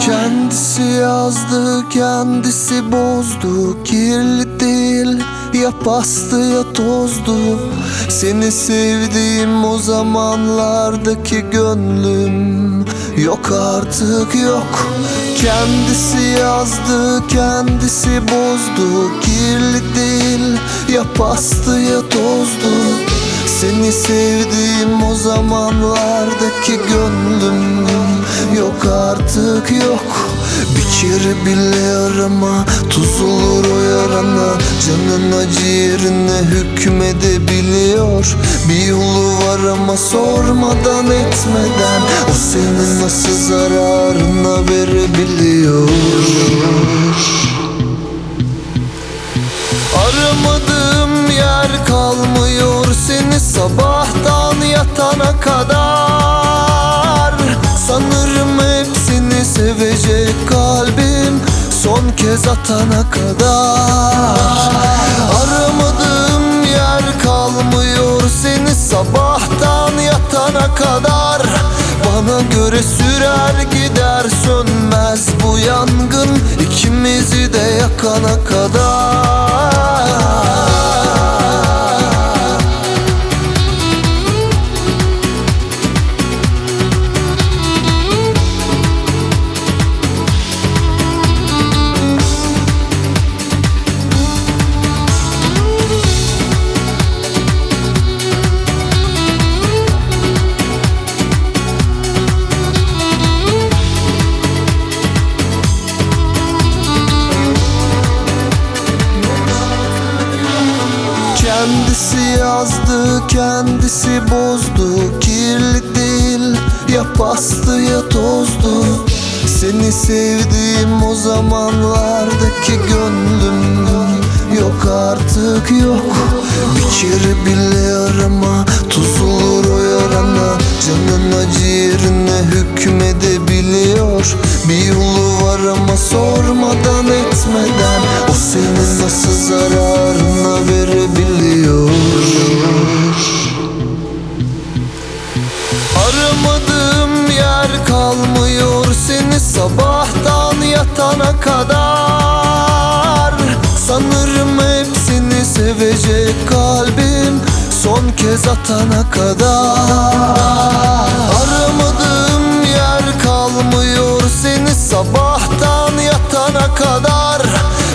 Kendisi yazdı, kendisi bozdu, kirli değil ya pastı ya tozdu. Seni sevdiğim o zamanlardaki gönlüm. Yok artık yok. Kendisi yazdı, kendisi bozdu. Kirli değil, ya pastı ya tozdu. Seni sevdiğim o zamanlardaki gönlüm. Yok artık yok. Bir kere bile arama Tuz olur o yarana Canın acı yerine hükmedebiliyor. Bir yolu var ama sormadan etmeden O senin nasıl zararına verebiliyor? Aramadığım yer kalmıyor seni sabahtan yatana kadar. Sanırım hepsini sevecek kalbim son kez atana kadar Göre sürer gider Kendisi yazdı, kendisi bozdu. Kirli değil, ya pastı ya tozdu. Seni sevdiğim o zamanlardaki gönlüm Yok artık yok. Bir kere bile arama Tuz olur o yarana. Canın acı yerine hükmedebiliyor. Bir yolu var ama sormadan etmeden. O senin nasıl zararına yatana kadar Sanırım hepsini sevecek kalbim son kez atana kadar Aramadığım yer kalmıyor seni sabahtan yatana kadar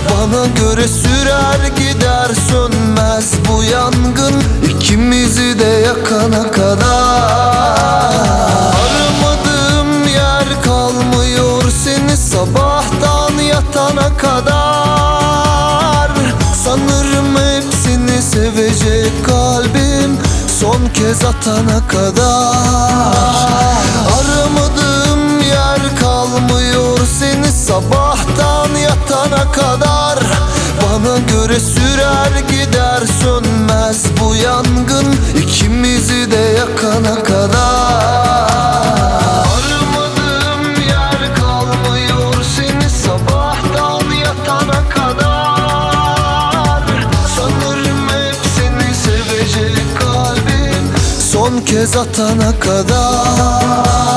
Bana göre sürer gider sönmez bu yangın ikimizi de yakana kadar Aramadığım yer kalmıyor seni sabahtan yatana kadar. Sanırım hepsini sevecek kalbim son kez atana kadar. Aramadığım yer kalmıyor seni sabahtan yatana kadar. Bana göre sürer gider sönmez bu yangın. İkimizi de yakana kez atana kadar